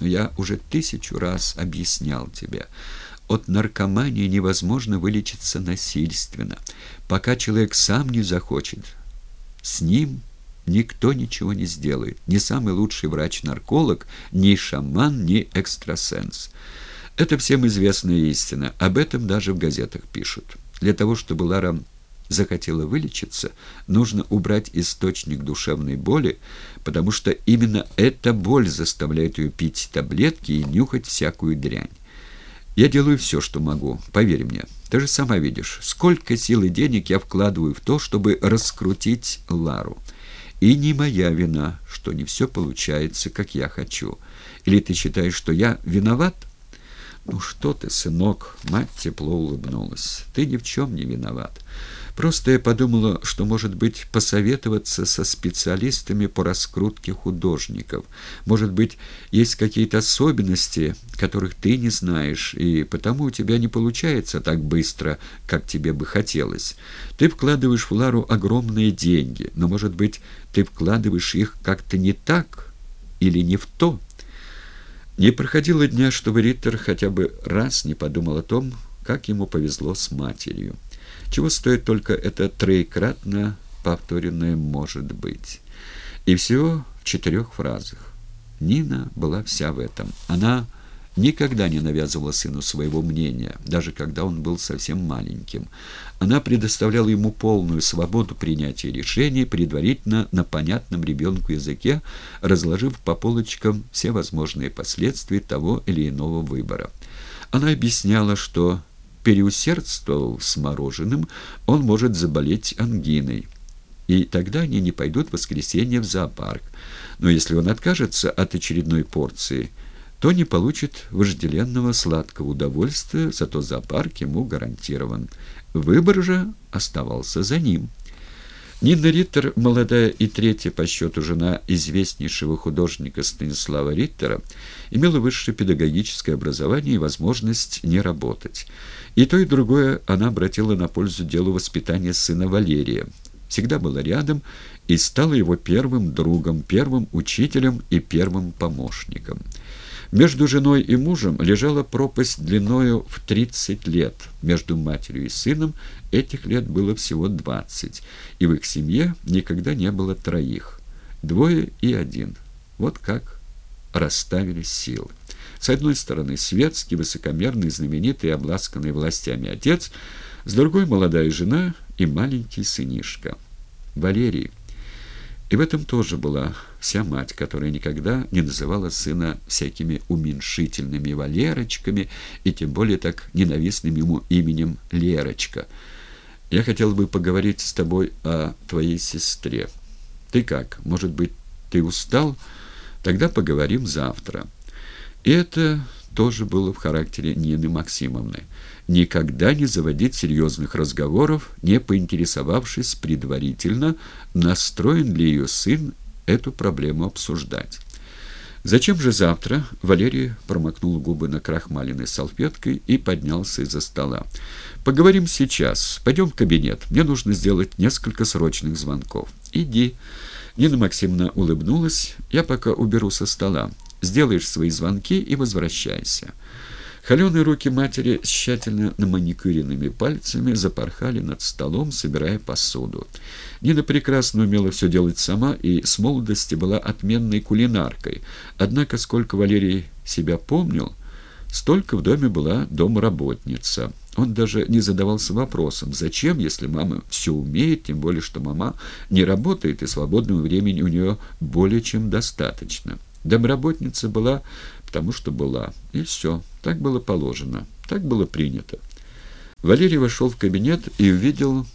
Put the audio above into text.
Но я уже тысячу раз объяснял тебе. От наркомании невозможно вылечиться насильственно, пока человек сам не захочет. С ним никто ничего не сделает. Ни самый лучший врач-нарколог, ни шаман, ни экстрасенс. Это всем известная истина. Об этом даже в газетах пишут. Для того, чтобы Лара захотела вылечиться, нужно убрать источник душевной боли, потому что именно эта боль заставляет ее пить таблетки и нюхать всякую дрянь. Я делаю все, что могу, поверь мне. Ты же сама видишь, сколько сил и денег я вкладываю в то, чтобы раскрутить Лару. И не моя вина, что не все получается, как я хочу. Или ты считаешь, что я виноват? «Ну что ты, сынок?» — мать тепло улыбнулась. «Ты ни в чем не виноват. Просто я подумала, что, может быть, посоветоваться со специалистами по раскрутке художников. Может быть, есть какие-то особенности, которых ты не знаешь, и потому у тебя не получается так быстро, как тебе бы хотелось. Ты вкладываешь в Лару огромные деньги, но, может быть, ты вкладываешь их как-то не так или не в то». Не проходило дня, чтобы Риттер хотя бы раз не подумал о том, как ему повезло с матерью. Чего стоит только это троекратно повторенное «может быть». И всего в четырех фразах. Нина была вся в этом. Она никогда не навязывала сыну своего мнения, даже когда он был совсем маленьким. Она предоставляла ему полную свободу принятия решений, предварительно на понятном ребенку языке, разложив по полочкам все возможные последствия того или иного выбора. Она объясняла, что, переусердствовав с мороженым, он может заболеть ангиной и тогда они не пойдут в воскресенье в зоопарк. Но если он откажется от очередной порции – то не получит вожделенного сладкого удовольствия, зато зоопарк ему гарантирован. Выбор же оставался за ним. Нина Риттер, молодая и третья по счету жена известнейшего художника Станислава Риттера, имела высшее педагогическое образование и возможность не работать. И то, и другое она обратила на пользу делу воспитания сына Валерия. Всегда была рядом и стала его первым другом, первым учителем и первым помощником. Между женой и мужем лежала пропасть длиною в 30 лет. Между матерью и сыном этих лет было всего 20, и в их семье никогда не было троих. Двое и один. Вот как расставились силы. С одной стороны светский, высокомерный, знаменитый, обласканный властями отец, с другой молодая жена и маленький сынишка. Валерий и в этом тоже была вся мать, которая никогда не называла сына всякими уменьшительными Валерочками и тем более так ненавистным ему именем Лерочка. Я хотел бы поговорить с тобой о твоей сестре. Ты как? Может быть, ты устал? Тогда поговорим завтра. И это тоже было в характере Нины Максимовны. Никогда не заводить серьезных разговоров, не поинтересовавшись предварительно, настроен ли ее сын эту проблему обсуждать. «Зачем же завтра?» Валерий промокнул губы на крахмаленной салфеткой и поднялся из-за стола. «Поговорим сейчас. Пойдем в кабинет. Мне нужно сделать несколько срочных звонков». «Иди». Нина Максимовна улыбнулась. «Я пока уберу со стола сделаешь свои звонки и возвращайся». Холеные руки матери с тщательно наманикюренными пальцами запорхали над столом, собирая посуду. Нина прекрасно умела все делать сама и с молодости была отменной кулинаркой. Однако, сколько Валерий себя помнил, столько в доме была домработница. Он даже не задавался вопросом, зачем, если мама все умеет, тем более, что мама не работает, и свободного времени у нее более чем достаточно. Домработница была, потому что была. И все. Так было положено. Так было принято. Валерий вошел в кабинет и увидел